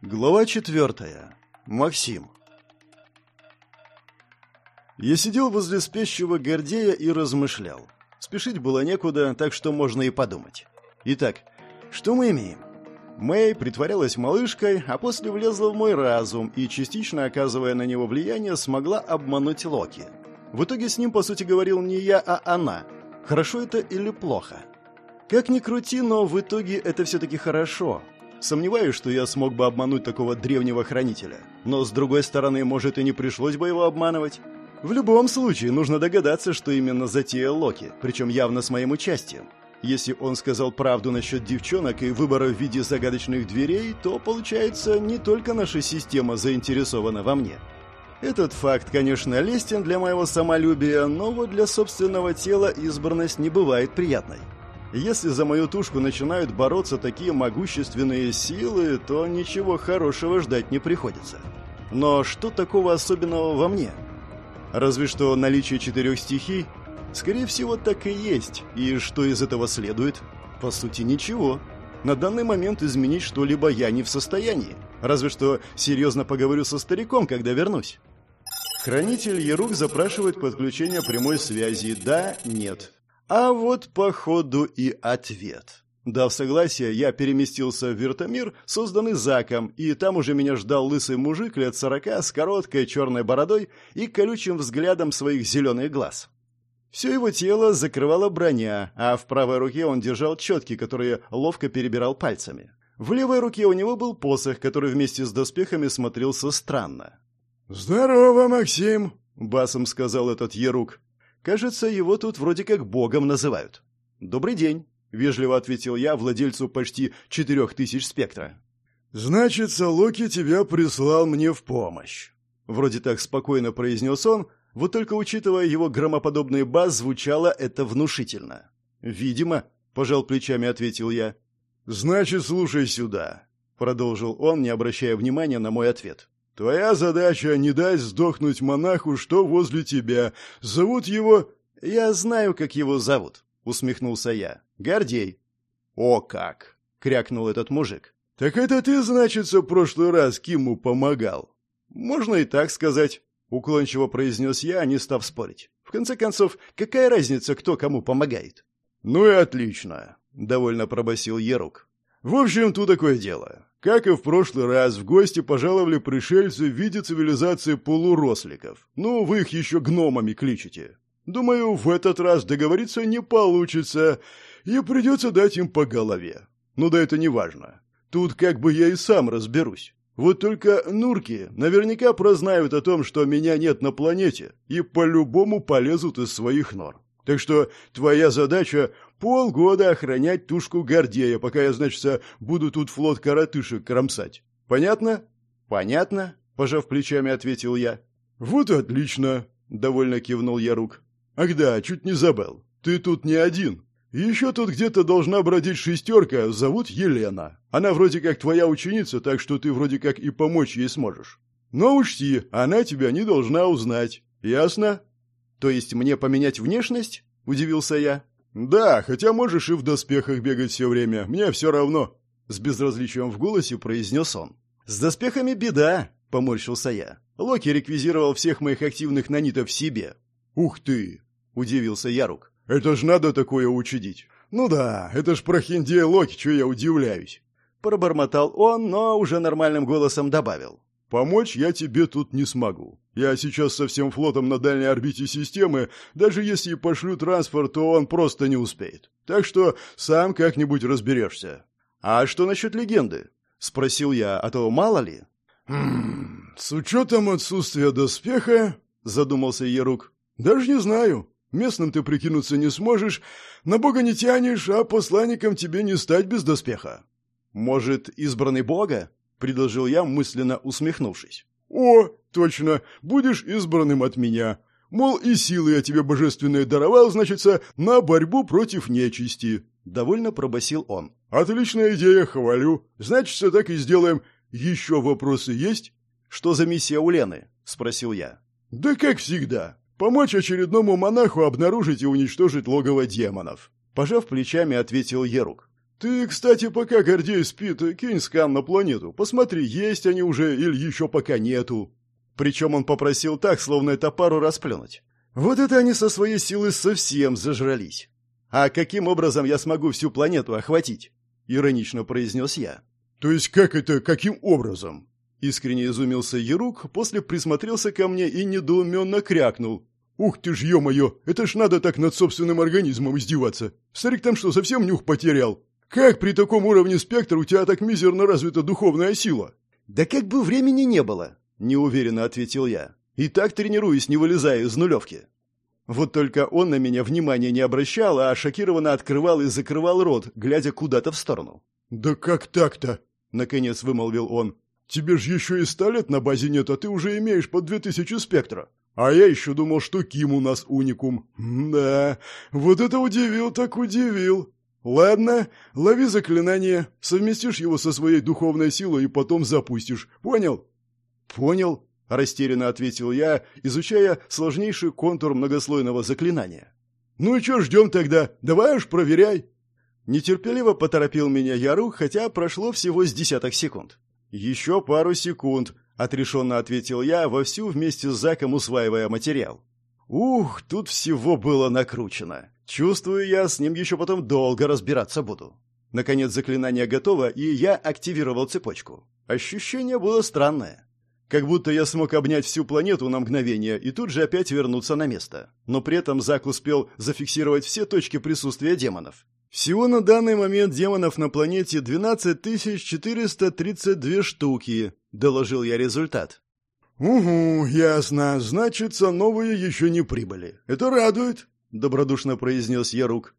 Глава четвертая. Максим. Я сидел возле спящего Гордея и размышлял. Спешить было некуда, так что можно и подумать. Итак, что мы имеем? Мэй притворялась малышкой, а после влезла в мой разум и, частично оказывая на него влияние, смогла обмануть Локи. В итоге с ним, по сути, говорил не я, а она. Хорошо это или плохо? Как ни крути, но в итоге это все-таки хорошо. Сомневаюсь, что я смог бы обмануть такого древнего хранителя. Но, с другой стороны, может, и не пришлось бы его обманывать. В любом случае, нужно догадаться, что именно затеял Локи, причем явно с моим участием. Если он сказал правду насчет девчонок и выбора в виде загадочных дверей, то, получается, не только наша система заинтересована во мне. Этот факт, конечно, лестен для моего самолюбия, но вот для собственного тела избранность не бывает приятной. Если за мою тушку начинают бороться такие могущественные силы, то ничего хорошего ждать не приходится. Но что такого особенного во мне? Разве что наличие четырех стихий? Скорее всего, так и есть. И что из этого следует? По сути, ничего. На данный момент изменить что-либо я не в состоянии. Разве что серьезно поговорю со стариком, когда вернусь. Хранитель Ерук запрашивает подключение прямой связи. Да, нет. А вот по ходу и ответ. Дав согласие, я переместился в Виртомир, созданный Заком, и там уже меня ждал лысый мужик лет сорока с короткой черной бородой и колючим взглядом своих зеленых глаз. Все его тело закрывала броня, а в правой руке он держал четки, которые ловко перебирал пальцами. В левой руке у него был посох, который вместе с доспехами смотрелся странно. «Здорово, Максим!» — басом сказал этот Ерук. Кажется, его тут вроде как богом называют. «Добрый день», — вежливо ответил я владельцу почти четырех тысяч спектра. «Значит, Локи тебя прислал мне в помощь». Вроде так спокойно произнес он, вот только учитывая его громоподобный бас, звучало это внушительно. «Видимо», — пожал плечами, ответил я. «Значит, слушай сюда», — продолжил он, не обращая внимания на мой ответ. Твоя задача не дать сдохнуть монаху, что возле тебя. Зовут его... Я знаю, как его зовут, усмехнулся я. Гордей. О как! крякнул этот мужик. Так это ты, значит, в прошлый раз Киму помогал. Можно и так сказать, уклончиво произнес я, не став спорить. В конце концов, какая разница, кто кому помогает? Ну и отлично, довольно пробасил Ерук. В общем, тут такое дело. Как и в прошлый раз, в гости пожаловали пришельцы в виде цивилизации полуросликов. Ну, вы их еще гномами кличете. Думаю, в этот раз договориться не получится, и придется дать им по голове. Ну да это не важно. Тут как бы я и сам разберусь. Вот только нурки наверняка прознают о том, что меня нет на планете, и по-любому полезут из своих нор. Так что твоя задача полгода охранять тушку Гордея, пока я, значит, буду тут флот коротышек кромсать. Понятно? Понятно, пожав плечами, ответил я. Вот отлично, довольно кивнул я рук. Ах да, чуть не забыл. Ты тут не один. Еще тут где-то должна бродить шестерка, зовут Елена. Она вроде как твоя ученица, так что ты вроде как и помочь ей сможешь. Но учти, она тебя не должна узнать. Ясно? «То есть мне поменять внешность?» – удивился я. «Да, хотя можешь и в доспехах бегать все время. Мне все равно», – с безразличием в голосе произнес он. «С доспехами беда», – поморщился я. Локи реквизировал всех моих активных нанитов себе. «Ух ты!» – удивился Ярук. «Это ж надо такое учудить». «Ну да, это ж про Хиндея Локи, что я удивляюсь». Пробормотал он, но уже нормальным голосом добавил. Помочь я тебе тут не смогу. Я сейчас со всем флотом на дальней орбите системы, даже если и пошлю транспорт, то он просто не успеет. Так что сам как-нибудь разберешься. А что насчет легенды? Спросил я, а то мало ли. «Хм, с учетом отсутствия доспеха, задумался Ерук, даже не знаю. Местным ты прикинуться не сможешь, на бога не тянешь, а посланником тебе не стать без доспеха. Может, избранный бога? — предложил я, мысленно усмехнувшись. «О, точно, будешь избранным от меня. Мол, и силы я тебе божественные даровал, значится, на борьбу против нечисти». Довольно пробасил он. «Отличная идея, хвалю. Значится, так и сделаем. Еще вопросы есть?» «Что за миссия у Лены?» — спросил я. «Да как всегда. Помочь очередному монаху обнаружить и уничтожить логово демонов». Пожав плечами, ответил Ерук. «Ты, кстати, пока Гордей спит, кинь скан на планету. Посмотри, есть они уже или еще пока нету». Причем он попросил так, словно это пару раз плюнуть. Вот это они со своей силы совсем зажрались. А каким образом я смогу всю планету охватить? Иронично произнес я. То есть как это, каким образом? Искренне изумился Ерук, после присмотрелся ко мне и недоуменно крякнул. «Ух ты ж, ё-моё, это ж надо так над собственным организмом издеваться! Старик там что, совсем нюх потерял? Как при таком уровне спектра у тебя так мизерно развита духовная сила?» «Да как бы времени не было!» — неуверенно ответил я. «И так тренируюсь, не вылезая из нулевки». Вот только он на меня внимания не обращал, а шокированно открывал и закрывал рот, глядя куда-то в сторону. «Да как так-то?» — наконец вымолвил он. «Тебе ж еще и ста лет на базе нет, а ты уже имеешь по две тысячи спектра. А я еще думал, что Ким у нас уникум. Да, вот это удивил так удивил. Ладно, лови заклинание, совместишь его со своей духовной силой и потом запустишь. Понял? Понял, растерянно ответил я, изучая сложнейший контур многослойного заклинания. Ну и что ждем тогда? Давай уж проверяй. Нетерпеливо поторопил меня Яру, хотя прошло всего с десяток секунд. Еще пару секунд, отрешенно ответил я, вовсю вместе с Заком усваивая материал. Ух, тут всего было накручено. Чувствую я, с ним еще потом долго разбираться буду. Наконец заклинание готово, и я активировал цепочку. Ощущение было странное. Как будто я смог обнять всю планету на мгновение и тут же опять вернуться на место. Но при этом Зак успел зафиксировать все точки присутствия демонов. Всего на данный момент демонов на планете 12432 штуки, доложил я результат. «Угу, ясно. Значится, новые еще не прибыли. Это радует», — добродушно произнес Ярук.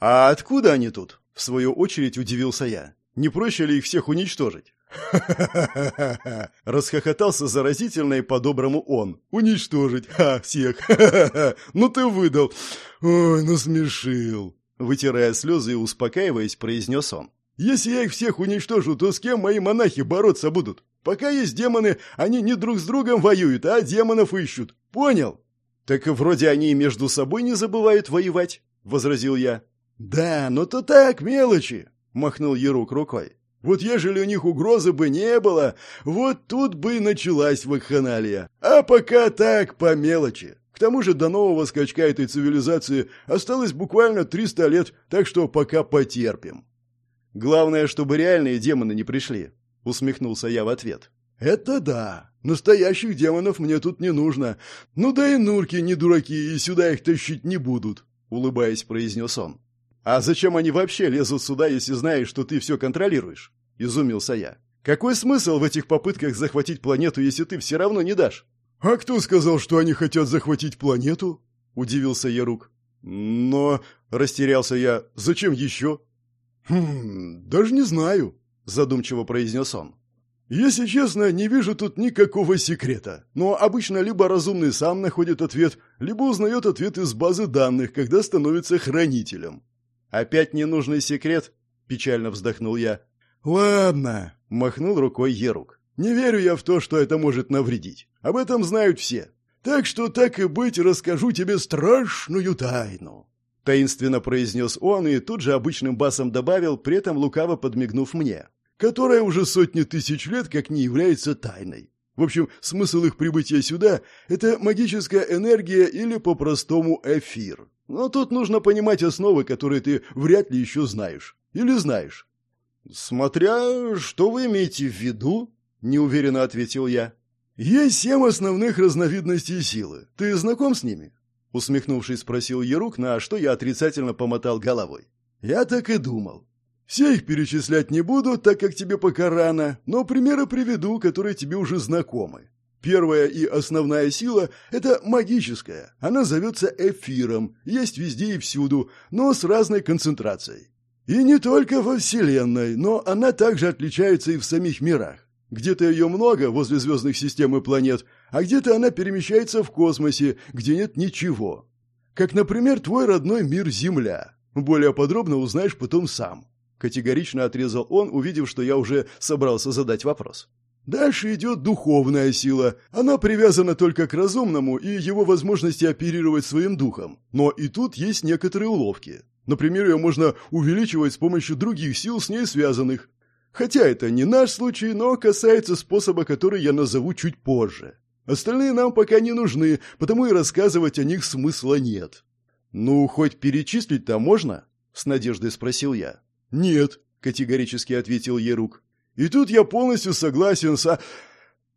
«А откуда они тут?» — в свою очередь удивился я. «Не проще ли их всех уничтожить?» «Ха-ха-ха-ха-ха!» Расхохотался заразительно и по-доброму он. «Уничтожить! Ха, всех! Ха-ха-ха! Ну ты выдал! Ой, насмешил!» Вытирая слезы и успокаиваясь, произнес он. «Если я их всех уничтожу, то с кем мои монахи бороться будут? Пока есть демоны, они не друг с другом воюют, а демонов ищут. Понял?» «Так вроде они между собой не забывают воевать», — возразил я. «Да, но то так, мелочи», — махнул Ерук рукой. «Вот ежели у них угрозы бы не было, вот тут бы и началась вакханалия. А пока так, по мелочи. К тому же до нового скачка этой цивилизации осталось буквально 300 лет, так что пока потерпим. Главное, чтобы реальные демоны не пришли, усмехнулся я в ответ. Это да. Настоящих демонов мне тут не нужно. Ну да и нурки не дураки, и сюда их тащить не будут, улыбаясь, произнес он. А зачем они вообще лезут сюда, если знаешь, что ты все контролируешь? изумился я. Какой смысл в этих попытках захватить планету, если ты все равно не дашь? «А кто сказал, что они хотят захватить планету?» — удивился Ярук. «Но...» — растерялся я. «Зачем еще?» «Хм... Даже не знаю», — задумчиво произнес он. «Если честно, не вижу тут никакого секрета. Но обычно либо разумный сам находит ответ, либо узнает ответ из базы данных, когда становится хранителем». «Опять ненужный секрет?» — печально вздохнул я. «Ладно», — махнул рукой Ерук. «Не верю я в то, что это может навредить. Об этом знают все. Так что, так и быть, расскажу тебе страшную тайну». Таинственно произнес он и тут же обычным басом добавил, при этом лукаво подмигнув мне. «Которая уже сотни тысяч лет как не является тайной. В общем, смысл их прибытия сюда – это магическая энергия или по-простому эфир. Но тут нужно понимать основы, которые ты вряд ли еще знаешь. Или знаешь?» «Смотря, что вы имеете в виду?» – неуверенно ответил я. «Есть семь основных разновидностей силы. Ты знаком с ними?» Усмехнувшись, спросил Ерук, на что я отрицательно помотал головой. «Я так и думал. Все их перечислять не буду, так как тебе пока рано, но примеры приведу, которые тебе уже знакомы. Первая и основная сила – это магическая. Она зовется эфиром, есть везде и всюду, но с разной концентрацией. И не только во Вселенной, но она также отличается и в самих мирах. Где-то ее много возле звездных систем и планет, а где-то она перемещается в космосе, где нет ничего. Как, например, твой родной мир Земля. Более подробно узнаешь потом сам. Категорично отрезал он, увидев, что я уже собрался задать вопрос. Дальше идет духовная сила. Она привязана только к разумному и его возможности оперировать своим духом. Но и тут есть некоторые уловки. Например, ее можно увеличивать с помощью других сил с ней связанных. Хотя это не наш случай, но касается способа, который я назову чуть позже. Остальные нам пока не нужны, потому и рассказывать о них смысла нет. «Ну, хоть перечислить-то можно?» — с надеждой спросил я. «Нет», — категорически ответил Ерук. «И тут я полностью согласен со...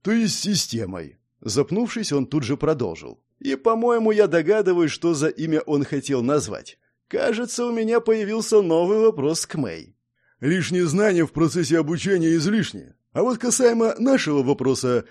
то есть системой». Запнувшись, он тут же продолжил. «И, по-моему, я догадываюсь, что за имя он хотел назвать. Кажется, у меня появился новый вопрос к Мэй». «Лишние знания в процессе обучения излишни. А вот касаемо нашего вопроса,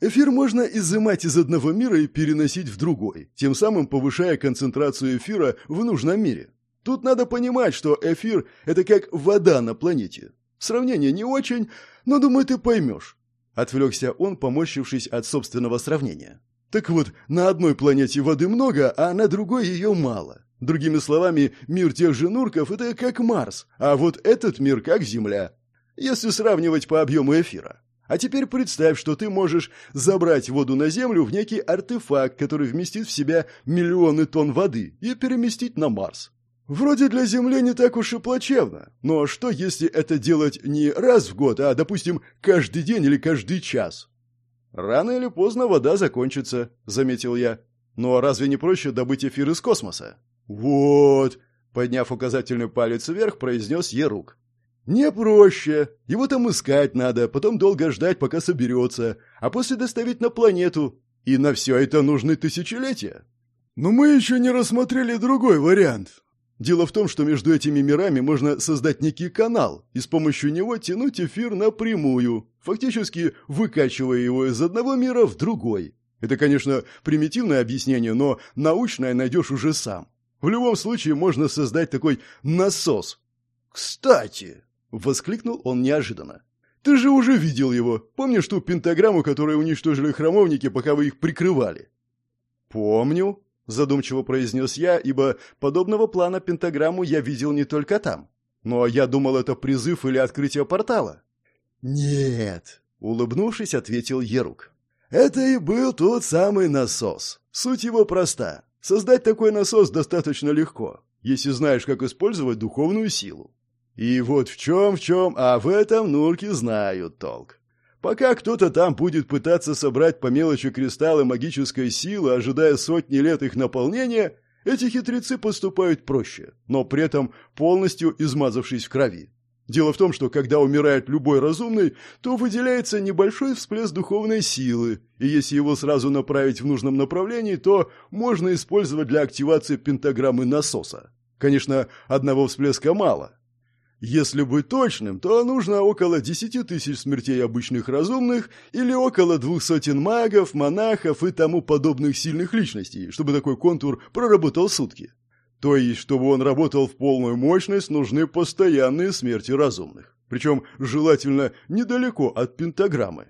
Эфир можно изымать из одного мира и переносить в другой, тем самым повышая концентрацию эфира в нужном мире. Тут надо понимать, что эфир – это как вода на планете. Сравнение не очень, но, думаю, ты поймешь. Отвлекся он, поморщившись от собственного сравнения. Так вот, на одной планете воды много, а на другой ее мало. Другими словами, мир тех же нурков – это как Марс, а вот этот мир как Земля. Если сравнивать по объему эфира. А теперь представь, что ты можешь забрать воду на Землю в некий артефакт, который вместит в себя миллионы тонн воды, и переместить на Марс. Вроде для Земли не так уж и плачевно. Но что, если это делать не раз в год, а, допустим, каждый день или каждый час? Рано или поздно вода закончится, заметил я. Но разве не проще добыть эфир из космоса? Вот, подняв указательный палец вверх, произнес Ерук. «Не проще. Его там искать надо, потом долго ждать, пока соберется, а после доставить на планету. И на все это нужны тысячелетия. Но мы еще не рассмотрели другой вариант. Дело в том, что между этими мирами можно создать некий канал и с помощью него тянуть эфир напрямую, фактически выкачивая его из одного мира в другой. Это, конечно, примитивное объяснение, но научное найдешь уже сам. В любом случае можно создать такой насос. Кстати, Воскликнул он неожиданно. «Ты же уже видел его. Помнишь ту пентаграмму, которую уничтожили храмовники, пока вы их прикрывали?» «Помню», — задумчиво произнес я, ибо подобного плана пентаграмму я видел не только там. Но я думал, это призыв или открытие портала. «Нет», — улыбнувшись, ответил Ерук. «Это и был тот самый насос. Суть его проста. Создать такой насос достаточно легко, если знаешь, как использовать духовную силу. И вот в чем, в чем, а в этом нурки знают толк. Пока кто-то там будет пытаться собрать по мелочи кристаллы магической силы, ожидая сотни лет их наполнения, эти хитрецы поступают проще, но при этом полностью измазавшись в крови. Дело в том, что когда умирает любой разумный, то выделяется небольшой всплеск духовной силы, и если его сразу направить в нужном направлении, то можно использовать для активации пентаграммы насоса. Конечно, одного всплеска мало, если быть точным, то нужно около десяти тысяч смертей обычных разумных или около двух сотен магов, монахов и тому подобных сильных личностей, чтобы такой контур проработал сутки. То есть, чтобы он работал в полную мощность, нужны постоянные смерти разумных. Причем, желательно, недалеко от пентаграммы.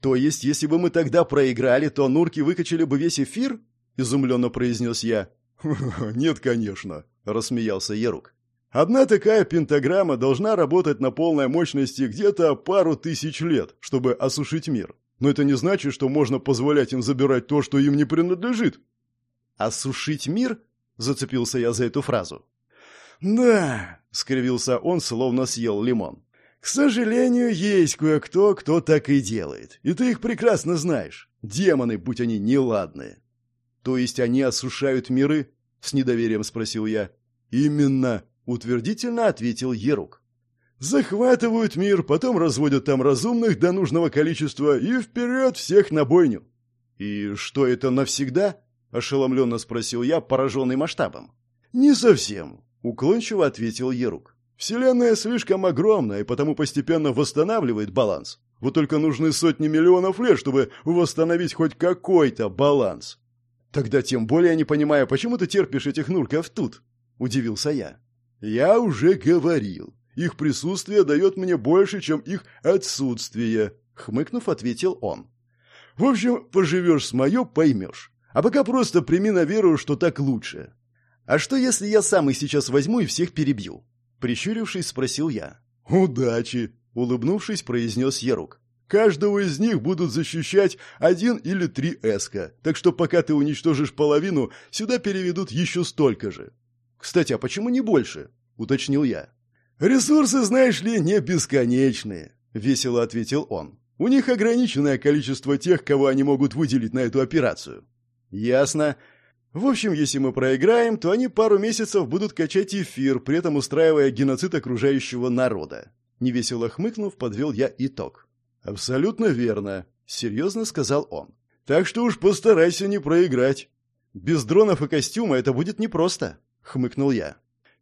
То есть, если бы мы тогда проиграли, то нурки выкачали бы весь эфир? Изумленно произнес я. «Нет, конечно», — рассмеялся Ерук. Одна такая пентаграмма должна работать на полной мощности где-то пару тысяч лет, чтобы осушить мир. Но это не значит, что можно позволять им забирать то, что им не принадлежит. «Осушить мир?» – зацепился я за эту фразу. «Да», – скривился он, словно съел лимон. «К сожалению, есть кое-кто, кто так и делает. И ты их прекрасно знаешь. Демоны, будь они неладные». «То есть они осушают миры?» – с недоверием спросил я. «Именно», утвердительно ответил Ерук. Захватывают мир, потом разводят там разумных до нужного количества и вперед всех на бойню. И что это навсегда? ошеломленно спросил я, пораженный масштабом. Не совсем, уклончиво ответил Ерук. Вселенная слишком огромна и потому постепенно восстанавливает баланс. Вот только нужны сотни миллионов лет, чтобы восстановить хоть какой-то баланс. Тогда тем более не понимаю, почему ты терпишь этих нурков тут, удивился я. Я уже говорил. Их присутствие дает мне больше, чем их отсутствие, хмыкнув, ответил он. В общем, поживешь с мое, поймешь. А пока просто прими на веру, что так лучше. А что, если я сам их сейчас возьму и всех перебью? Прищурившись, спросил я. Удачи, улыбнувшись, произнес Ерук. Каждого из них будут защищать один или три эска, так что пока ты уничтожишь половину, сюда переведут еще столько же. Кстати, а почему не больше? Уточнил я. Ресурсы, знаешь ли, не бесконечные, весело ответил он. У них ограниченное количество тех, кого они могут выделить на эту операцию. Ясно. В общем, если мы проиграем, то они пару месяцев будут качать эфир, при этом устраивая геноцид окружающего народа. Невесело хмыкнув, подвел я итог. Абсолютно верно, серьезно сказал он. Так что уж постарайся не проиграть. Без дронов и костюма это будет непросто, хмыкнул я.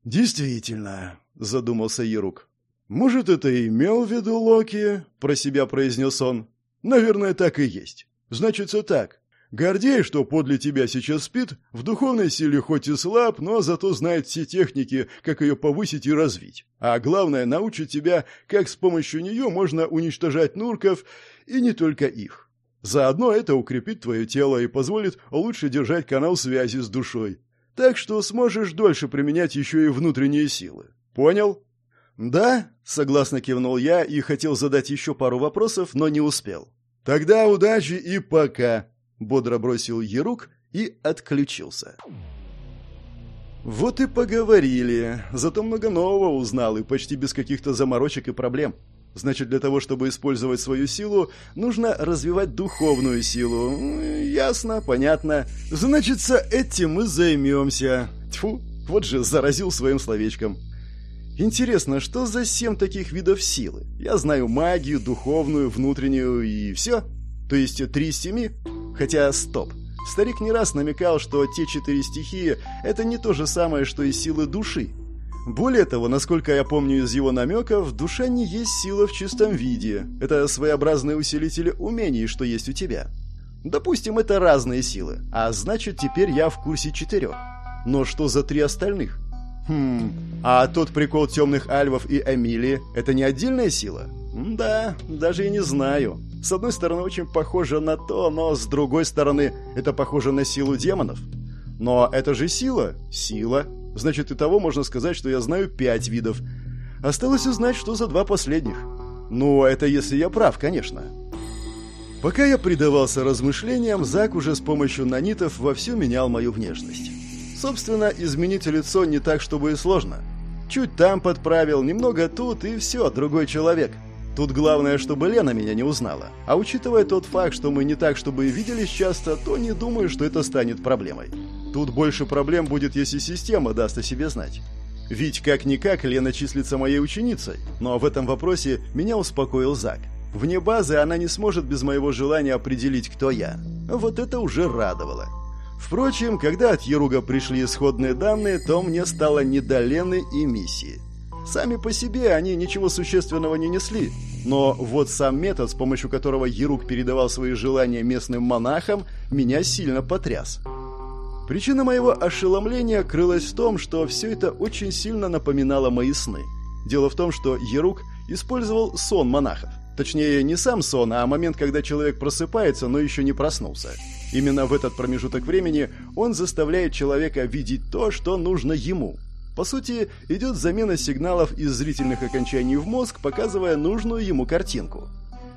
Действительно, задумался Ерук. Может, это и имел в виду Локи, про себя произнес он. Наверное, так и есть. Значит, все так. Гордей, что подле тебя сейчас спит, в духовной силе хоть и слаб, но зато знает все техники, как ее повысить и развить. А главное, научит тебя, как с помощью нее можно уничтожать нурков, и не только их. Заодно это укрепит твое тело и позволит лучше держать канал связи с душой. Так что сможешь дольше применять еще и внутренние силы. Понял? Да, согласно кивнул я и хотел задать еще пару вопросов, но не успел. Тогда удачи и пока, бодро бросил Ерук и отключился. Вот и поговорили. Зато много нового узнал и почти без каких-то заморочек и проблем. Значит, для того, чтобы использовать свою силу, нужно развивать духовную силу. Ясно, понятно. Значится, этим мы займемся. Тьфу, вот же заразил своим словечком. Интересно, что за семь таких видов силы? Я знаю магию, духовную, внутреннюю и все. То есть три из семи? Хотя, стоп. Старик не раз намекал, что те четыре стихии – это не то же самое, что и силы души. Более того, насколько я помню из его намеков, душа не есть сила в чистом виде. Это своеобразные усилители умений, что есть у тебя. Допустим, это разные силы, а значит, теперь я в курсе четырех. Но что за три остальных? Хм, а тот прикол темных альвов и Эмилии – это не отдельная сила? Да, даже и не знаю. С одной стороны, очень похоже на то, но с другой стороны, это похоже на силу демонов. Но это же сила. Сила. Значит, и того можно сказать, что я знаю пять видов. Осталось узнать, что за два последних. Ну, это если я прав, конечно. Пока я предавался размышлениям, Зак уже с помощью нанитов вовсю менял мою внешность. Собственно, изменить лицо не так, чтобы и сложно. Чуть там подправил, немного тут, и все, другой человек. Тут главное, чтобы Лена меня не узнала. А учитывая тот факт, что мы не так, чтобы виделись часто, то не думаю, что это станет проблемой. Тут больше проблем будет, если система даст о себе знать. Ведь как-никак Лена числится моей ученицей, но в этом вопросе меня успокоил Зак. Вне базы она не сможет без моего желания определить, кто я. Вот это уже радовало. Впрочем, когда от Еруга пришли исходные данные, то мне стало не до Лены и миссии. Сами по себе они ничего существенного не несли, но вот сам метод, с помощью которого Еруг передавал свои желания местным монахам, меня сильно потряс. Причина моего ошеломления крылась в том, что все это очень сильно напоминало мои сны. Дело в том, что Ерук использовал сон монахов. Точнее, не сам сон, а момент, когда человек просыпается, но еще не проснулся. Именно в этот промежуток времени он заставляет человека видеть то, что нужно ему. По сути, идет замена сигналов из зрительных окончаний в мозг, показывая нужную ему картинку.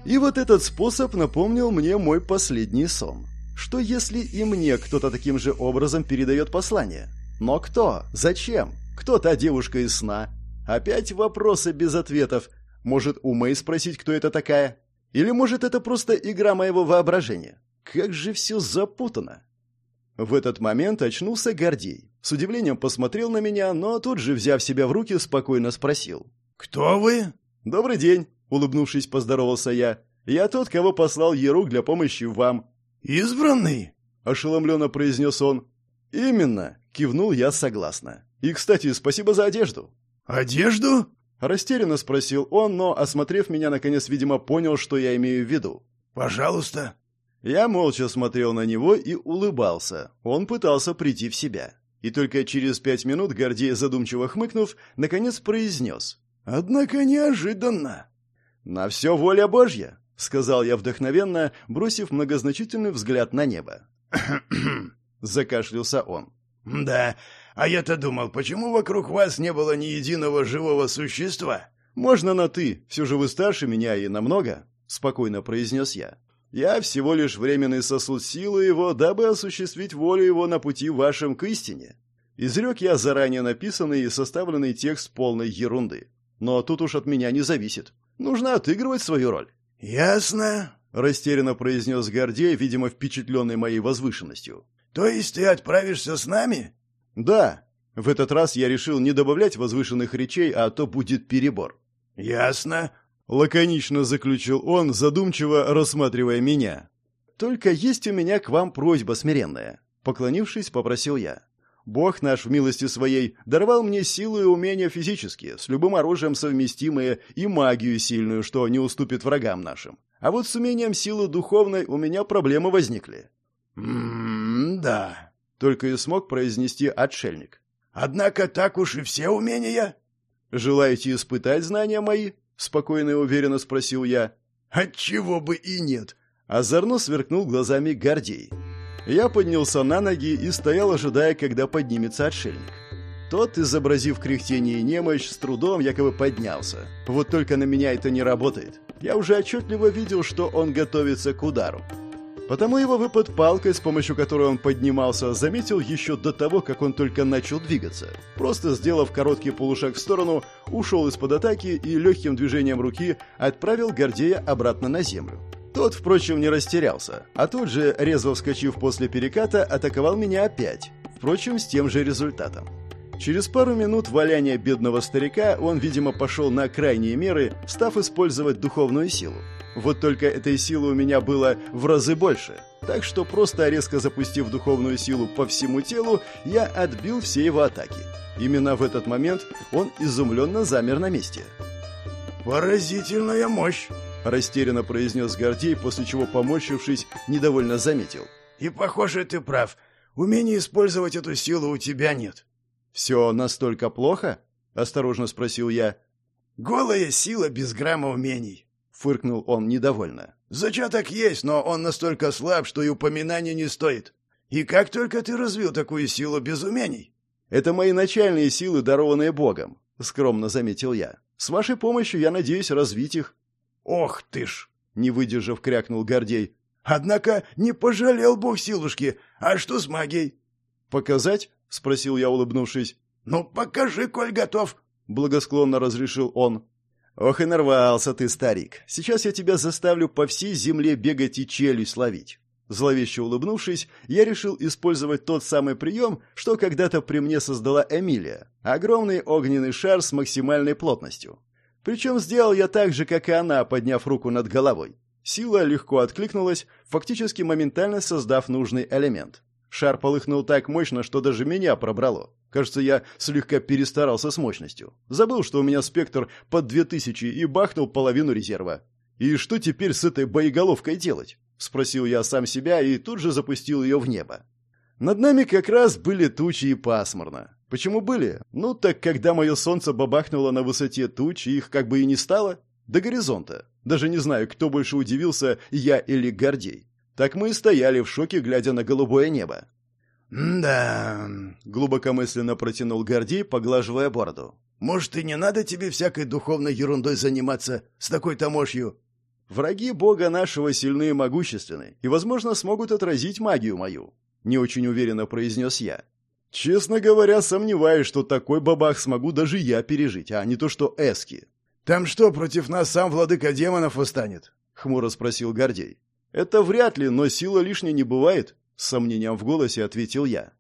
И вот этот способ напомнил мне мой последний сон. Что если и мне кто-то таким же образом передает послание? Но кто? Зачем? Кто та девушка из сна? Опять вопросы без ответов. Может, у Мэй спросить, кто это такая? Или, может, это просто игра моего воображения? Как же все запутано. В этот момент очнулся Гордей. С удивлением посмотрел на меня, но тут же, взяв себя в руки, спокойно спросил. «Кто вы?» «Добрый день», — улыбнувшись, поздоровался я. «Я тот, кого послал Ерук для помощи вам. «Избранный?» – ошеломленно произнес он. «Именно!» – кивнул я согласно. «И, кстати, спасибо за одежду». «Одежду?» – растерянно спросил он, но, осмотрев меня, наконец, видимо, понял, что я имею в виду. «Пожалуйста». Я молча смотрел на него и улыбался. Он пытался прийти в себя. И только через пять минут, Гордей, задумчиво хмыкнув, наконец произнес. «Однако неожиданно». «На все воля Божья», — сказал я вдохновенно, бросив многозначительный взгляд на небо. Закашлялся он. «Да, а я-то думал, почему вокруг вас не было ни единого живого существа?» «Можно на «ты», все же вы старше меня и намного», — спокойно произнес я. «Я всего лишь временный сосуд силы его, дабы осуществить волю его на пути вашем к истине. Изрек я заранее написанный и составленный текст полной ерунды. Но тут уж от меня не зависит. Нужно отыгрывать свою роль. «Ясно», — растерянно произнес Гордей, видимо, впечатленный моей возвышенностью. «То есть ты отправишься с нами?» «Да». В этот раз я решил не добавлять возвышенных речей, а то будет перебор. «Ясно», — лаконично заключил он, задумчиво рассматривая меня. «Только есть у меня к вам просьба смиренная», — поклонившись, попросил я. Бог наш в милости своей даровал мне силу и умения физические, с любым оружием совместимые, и магию сильную, что не уступит врагам нашим. А вот с умением силы духовной у меня проблемы возникли. «М-да», — только и смог произнести отшельник. «Однако так уж и все умения». «Желаете испытать знания мои?» — спокойно и уверенно спросил я. «Отчего бы и нет», — озорно сверкнул глазами Гордей. Я поднялся на ноги и стоял, ожидая, когда поднимется отшельник. Тот, изобразив кряхтение и немощь, с трудом якобы поднялся. Вот только на меня это не работает. Я уже отчетливо видел, что он готовится к удару. Потому его выпад палкой, с помощью которой он поднимался, заметил еще до того, как он только начал двигаться. Просто сделав короткий полушаг в сторону, ушел из-под атаки и легким движением руки отправил Гордея обратно на землю. Тот, впрочем, не растерялся, а тут же, резво вскочив после переката, атаковал меня опять, впрочем, с тем же результатом. Через пару минут валяния бедного старика он, видимо, пошел на крайние меры, став использовать духовную силу. Вот только этой силы у меня было в разы больше, так что просто резко запустив духовную силу по всему телу, я отбил все его атаки. Именно в этот момент он изумленно замер на месте. «Поразительная мощь!» Растерянно произнес Гордей, после чего, поморщившись, недовольно заметил. «И, похоже, ты прав. Умения использовать эту силу у тебя нет». «Все настолько плохо?» — осторожно спросил я. «Голая сила без грамма умений», — фыркнул он недовольно. «Зачаток есть, но он настолько слаб, что и упоминания не стоит. И как только ты развил такую силу без умений?» «Это мои начальные силы, дарованные Богом», — скромно заметил я. «С вашей помощью я надеюсь развить их». «Ох ты ж!» — не выдержав, крякнул Гордей. «Однако не пожалел бог силушки. А что с магией?» «Показать?» — спросил я, улыбнувшись. «Ну, покажи, коль готов», — благосклонно разрешил он. «Ох и нарвался ты, старик. Сейчас я тебя заставлю по всей земле бегать и челюсть ловить». Зловеще улыбнувшись, я решил использовать тот самый прием, что когда-то при мне создала Эмилия. Огромный огненный шар с максимальной плотностью. Причем сделал я так же, как и она, подняв руку над головой. Сила легко откликнулась, фактически моментально создав нужный элемент. Шар полыхнул так мощно, что даже меня пробрало. Кажется, я слегка перестарался с мощностью. Забыл, что у меня спектр под 2000 и бахнул половину резерва. И что теперь с этой боеголовкой делать? Спросил я сам себя и тут же запустил ее в небо. Над нами как раз были тучи и пасмурно. Почему были? Ну, так когда мое солнце бабахнуло на высоте туч, их как бы и не стало. До горизонта. Даже не знаю, кто больше удивился, я или Гордей. Так мы и стояли в шоке, глядя на голубое небо. «Да...» — глубокомысленно протянул Гордей, поглаживая бороду. «Может, и не надо тебе всякой духовной ерундой заниматься с такой-то мощью?» «Враги бога нашего сильны и могущественны, и, возможно, смогут отразить магию мою», — не очень уверенно произнес я. Честно говоря, сомневаюсь, что такой бабах смогу даже я пережить, а не то что Эски. «Там что, против нас сам владыка демонов восстанет?» — хмуро спросил Гордей. «Это вряд ли, но сила лишней не бывает», — с сомнением в голосе ответил я.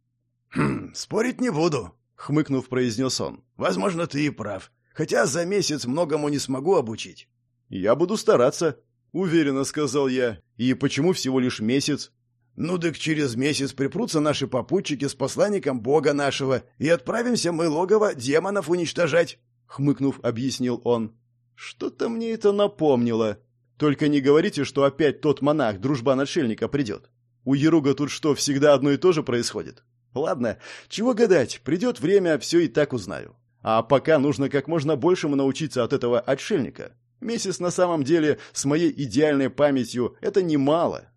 «Хм, спорить не буду», — хмыкнув, произнес он. «Возможно, ты и прав. Хотя за месяц многому не смогу обучить». «Я буду стараться», — уверенно сказал я. «И почему всего лишь месяц? Ну так через месяц припрутся наши попутчики с посланником Бога нашего, и отправимся мы логово демонов уничтожать», — хмыкнув, объяснил он. «Что-то мне это напомнило. Только не говорите, что опять тот монах, дружба отшельника, придет. У Еруга тут что, всегда одно и то же происходит? Ладно, чего гадать, придет время, все и так узнаю. А пока нужно как можно большему научиться от этого отшельника. Месяц на самом деле с моей идеальной памятью — это немало».